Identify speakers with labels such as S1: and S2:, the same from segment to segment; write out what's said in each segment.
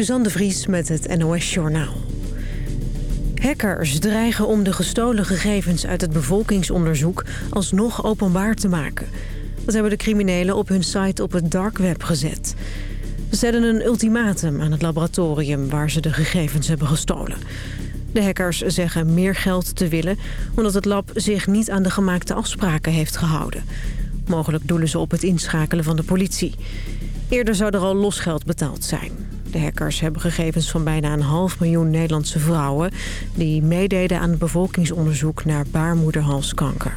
S1: Suzanne de Vries met het NOS Journaal. Hackers dreigen om de gestolen gegevens uit het bevolkingsonderzoek alsnog openbaar te maken. Dat hebben de criminelen op hun site op het dark web gezet. Ze stellen een ultimatum aan het laboratorium waar ze de gegevens hebben gestolen. De hackers zeggen meer geld te willen omdat het lab zich niet aan de gemaakte afspraken heeft gehouden. Mogelijk doelen ze op het inschakelen van de politie. Eerder zou er al losgeld betaald zijn. De hackers hebben gegevens van bijna een half miljoen Nederlandse vrouwen... die meededen aan het bevolkingsonderzoek naar baarmoederhalskanker.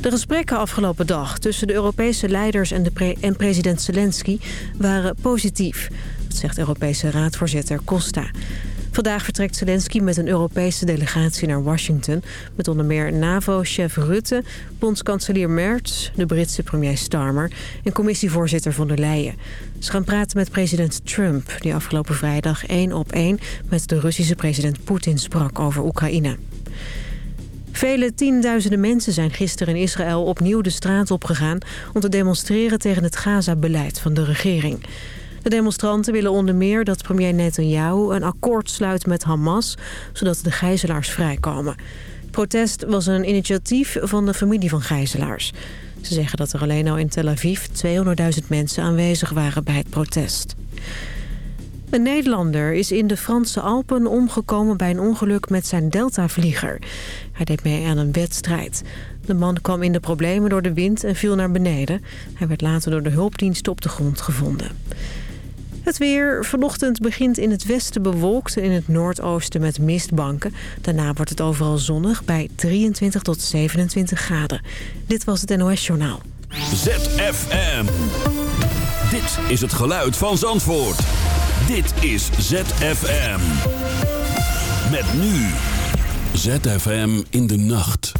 S1: De gesprekken afgelopen dag tussen de Europese leiders en, de en president Zelensky waren positief. Dat zegt Europese raadvoorzitter Costa. Vandaag vertrekt Zelensky met een Europese delegatie naar Washington... met onder meer NAVO-chef Rutte, bondskanselier Merz... de Britse premier Starmer en commissievoorzitter von der Leyen. Ze gaan praten met president Trump... die afgelopen vrijdag één op één met de Russische president Poetin sprak over Oekraïne. Vele tienduizenden mensen zijn gisteren in Israël opnieuw de straat opgegaan... om te demonstreren tegen het Gaza-beleid van de regering. De demonstranten willen onder meer dat premier Netanyahu een akkoord sluit met Hamas... zodat de gijzelaars vrijkomen. Het protest was een initiatief van de familie van gijzelaars. Ze zeggen dat er alleen al in Tel Aviv 200.000 mensen aanwezig waren bij het protest. Een Nederlander is in de Franse Alpen omgekomen bij een ongeluk met zijn Delta-vlieger. Hij deed mee aan een wedstrijd. De man kwam in de problemen door de wind en viel naar beneden. Hij werd later door de hulpdienst op de grond gevonden. Het weer. Vanochtend begint in het westen bewolkt en in het noordoosten met mistbanken. Daarna wordt het overal zonnig bij 23 tot 27 graden. Dit was het NOS Journaal.
S2: ZFM. Dit is het geluid van Zandvoort. Dit is ZFM. Met nu. ZFM in de nacht.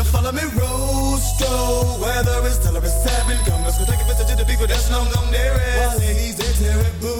S3: Now follow me, Rosto. Weather is till it's seven. Come, let's go take a visit to the people that's long gone gum there is. While he's they're terrible.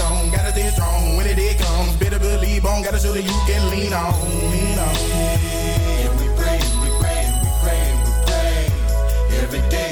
S4: when it, it comes. Better believe on, got a shoulder you can lean on. Lean on. And we pray, we pray, we pray, we pray every day.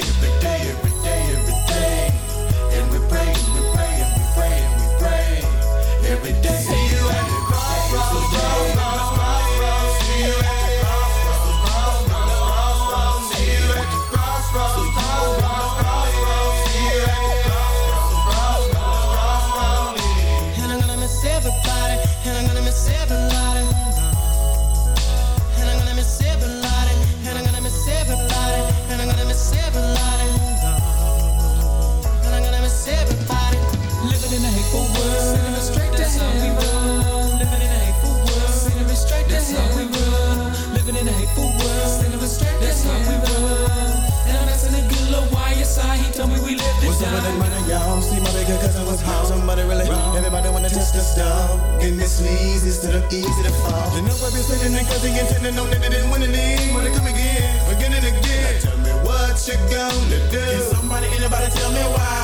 S5: really
S3: running, y'all. See my bigger cousin was home. Somebody really wrong. Everybody wanna test the stuff. And this leads instead of easy to fall. You i been sitting and cousin intending no nigga didn't win the. Wanna come again, again and
S4: again. Now tell me
S3: what you gonna do.
S4: Can somebody, anybody tell me why?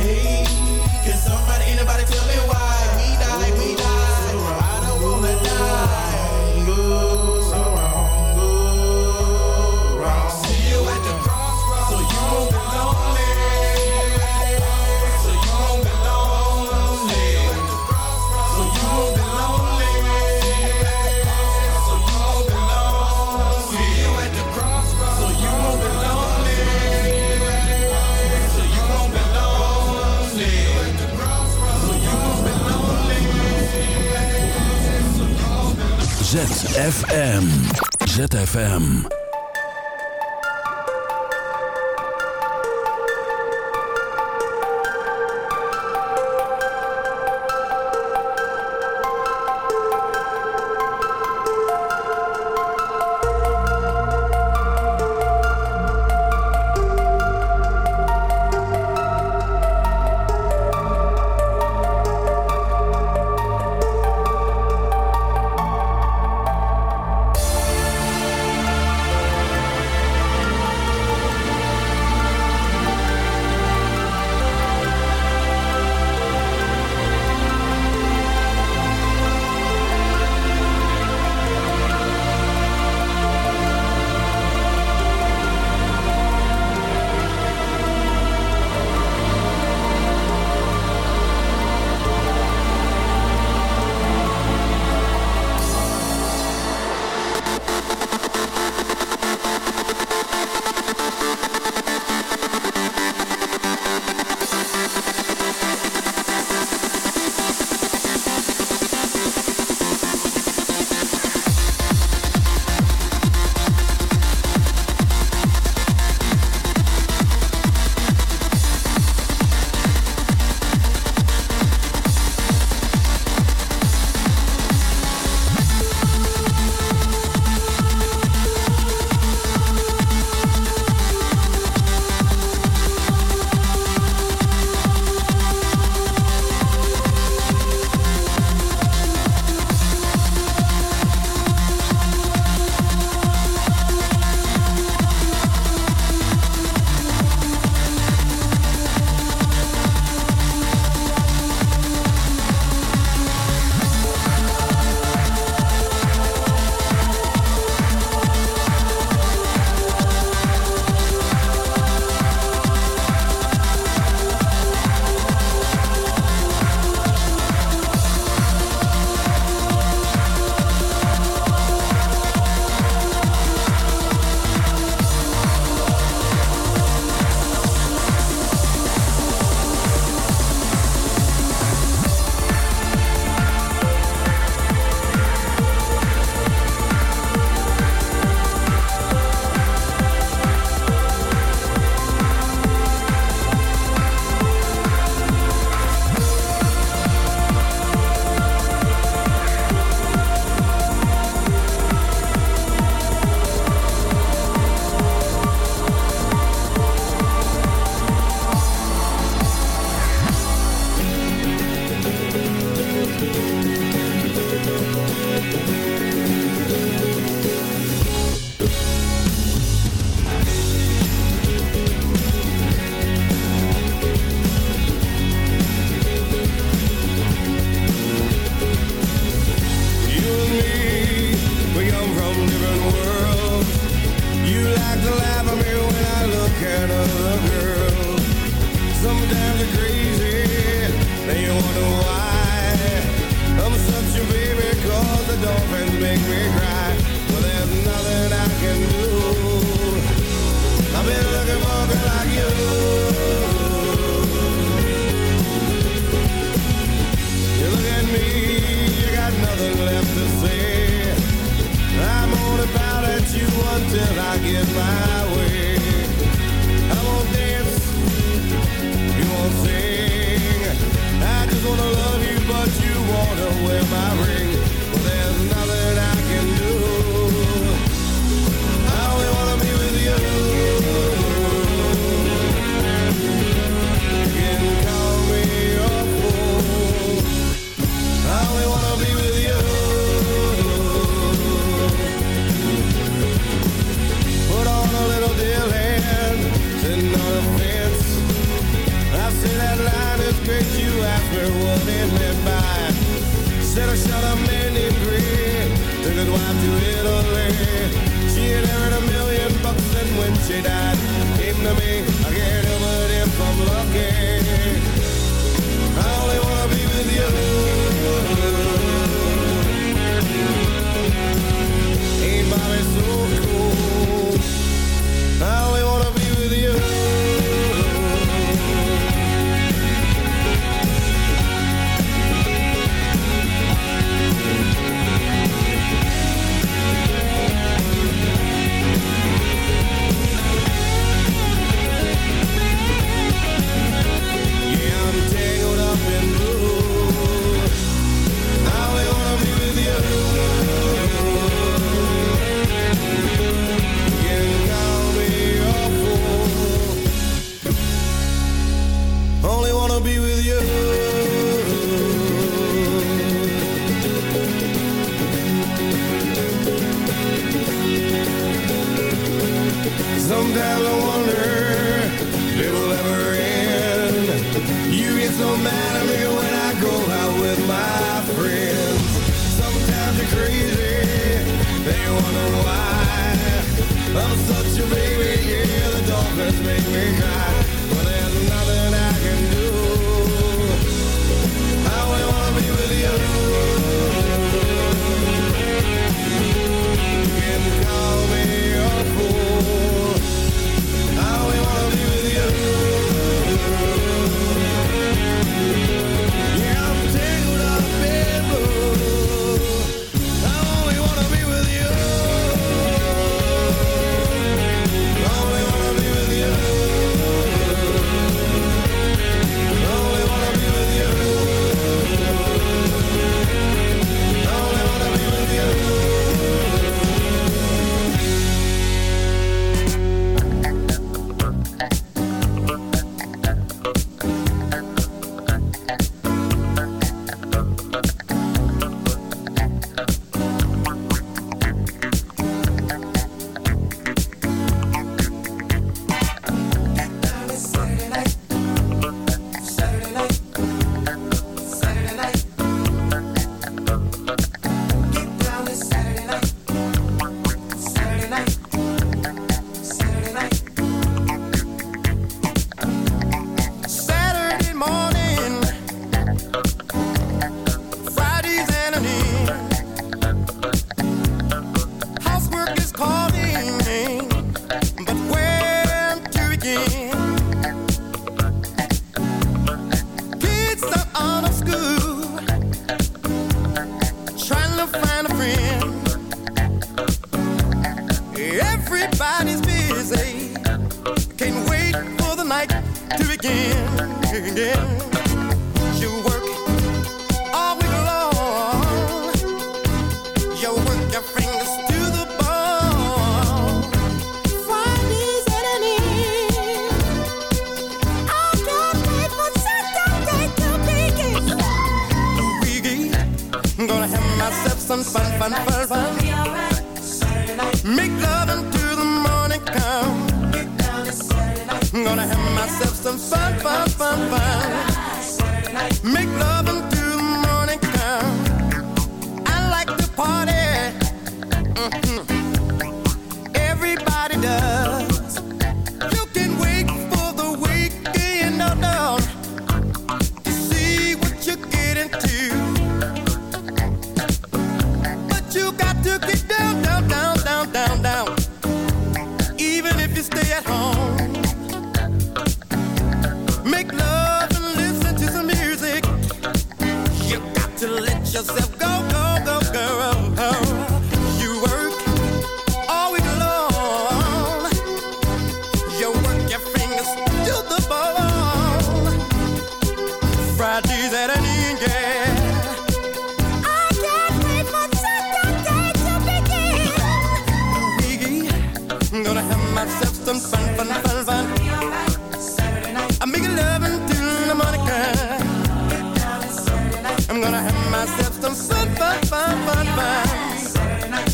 S4: Hey, can somebody, anybody
S2: FM.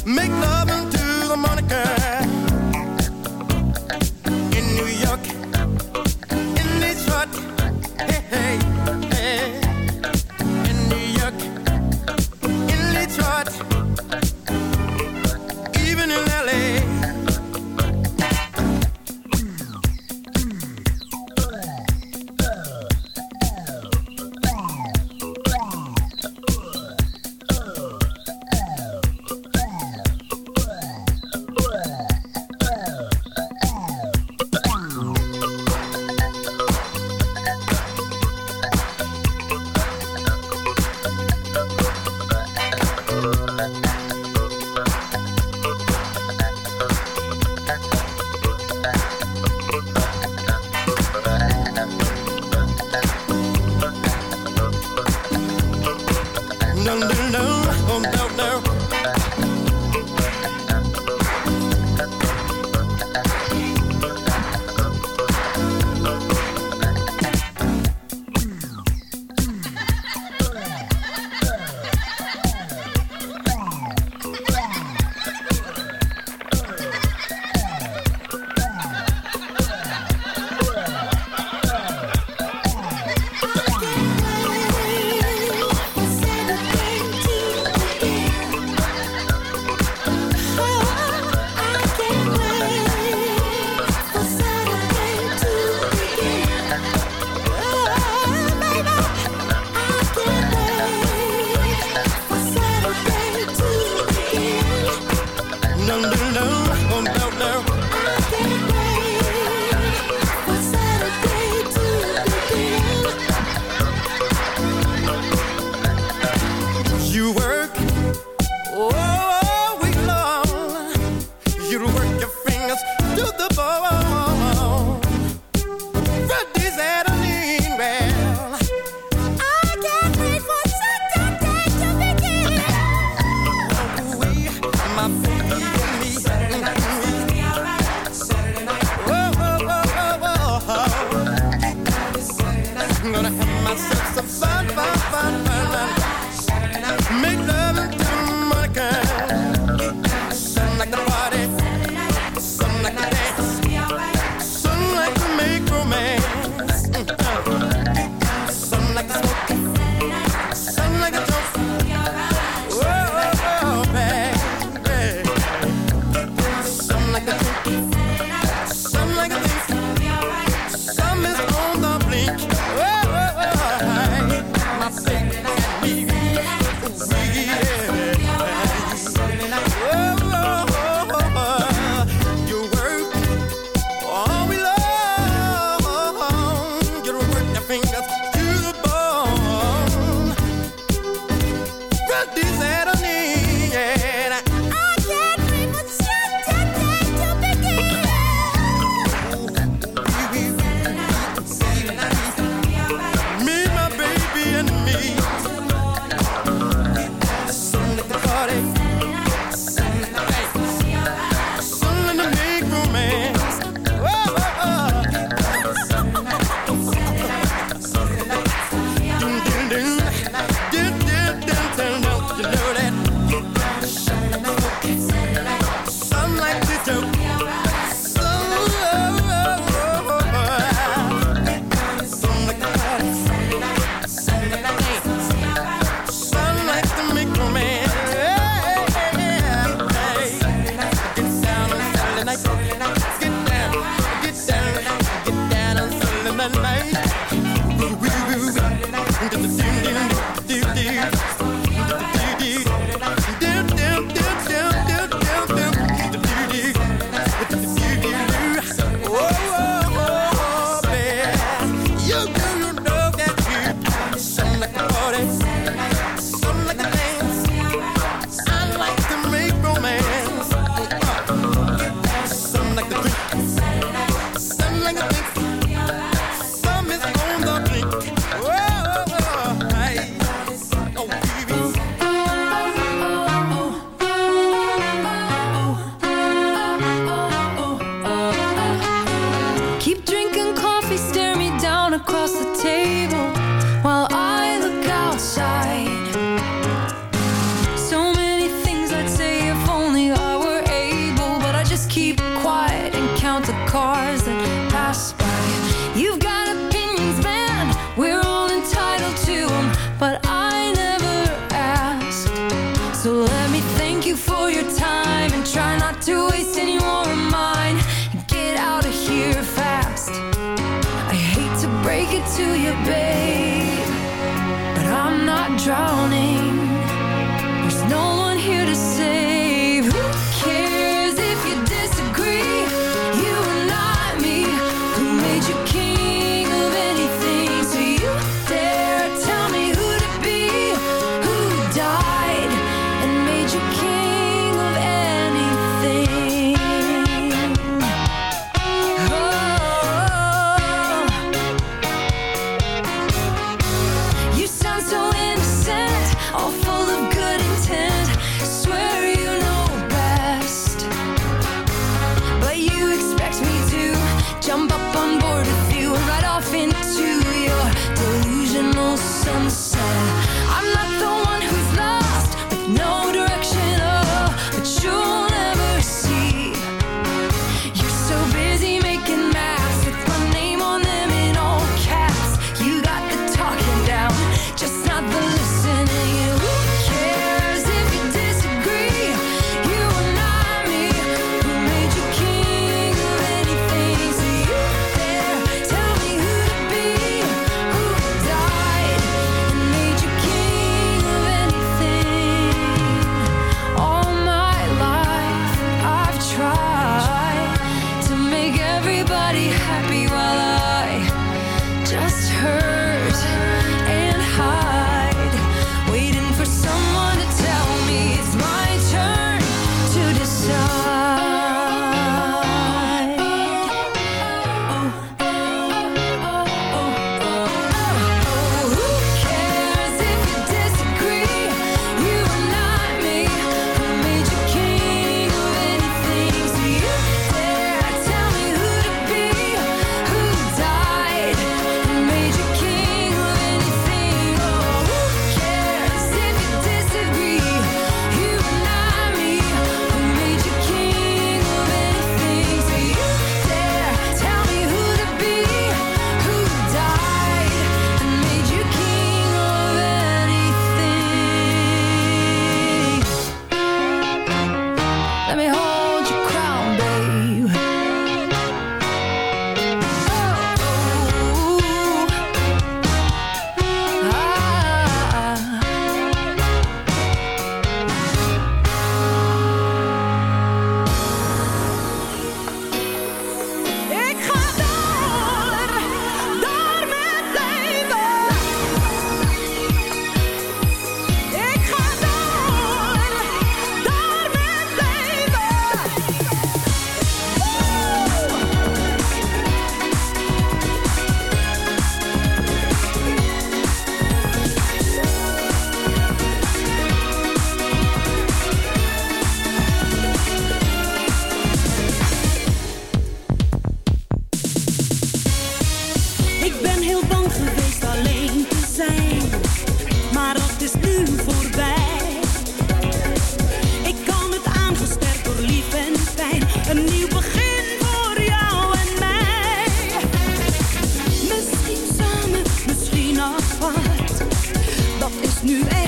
S6: Like the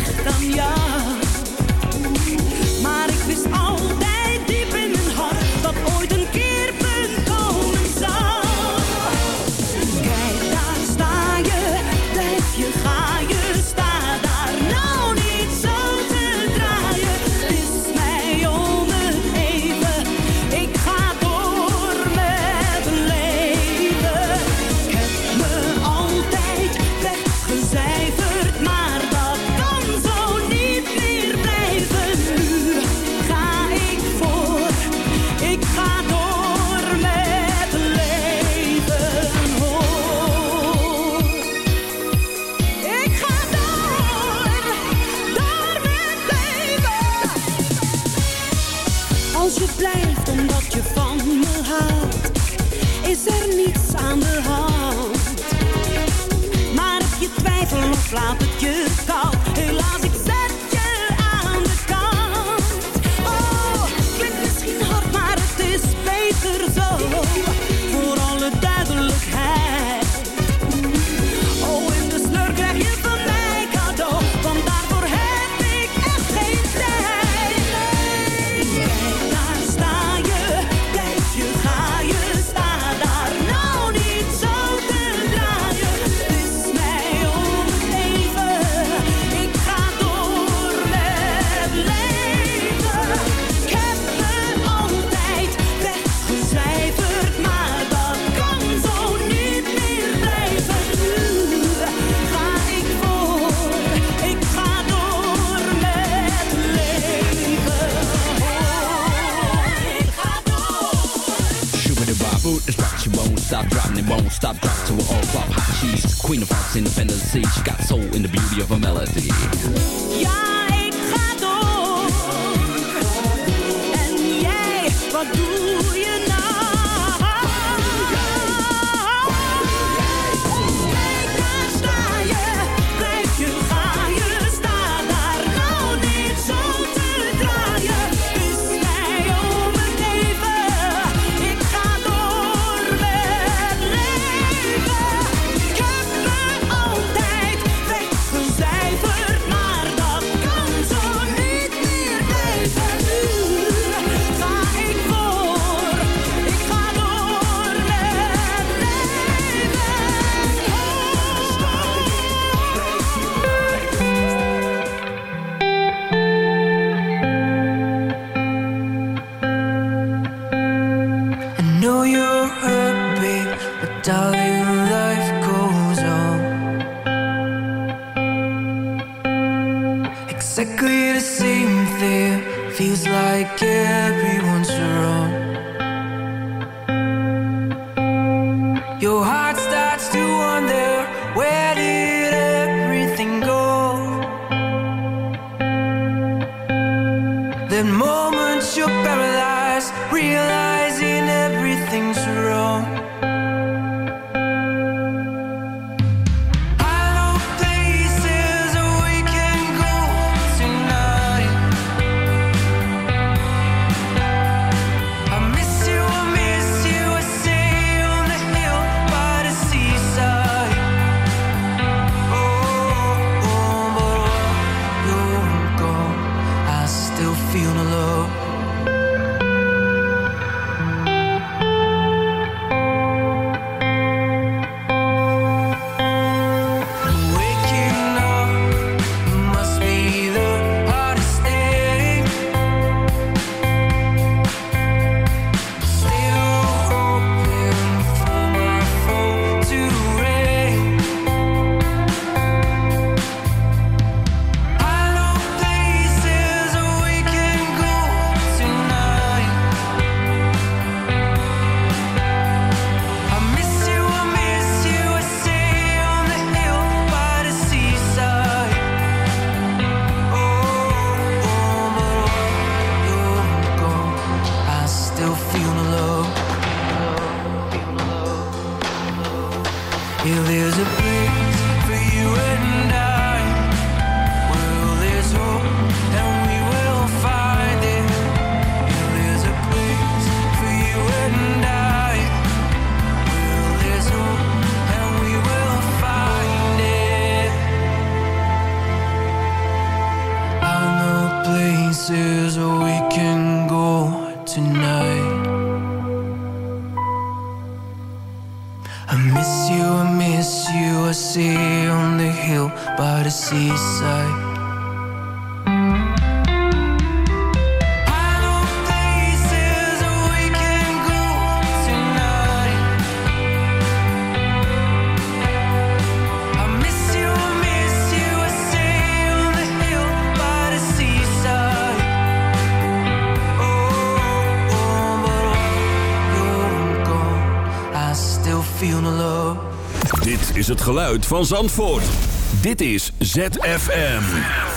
S7: is er slapen
S8: food is what she won't stop dropping it won't stop dropping. to an all flop hot she's queen of hearts in independent fantasy. she got soul in the beauty of her melody
S7: ja ik ga door en jij wat doe
S9: feel love.
S2: Dit is het geluid van Zandvoort. Dit is ZFM.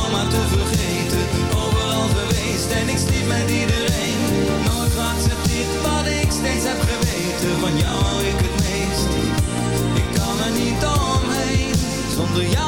S10: al maar te vergeten. Overal geweest en ik sliep met iedereen. Nooit geaccepteerd wat ik steeds heb geweten. Van jou hou ik het meest. Ik kan er niet omheen. Zonder jou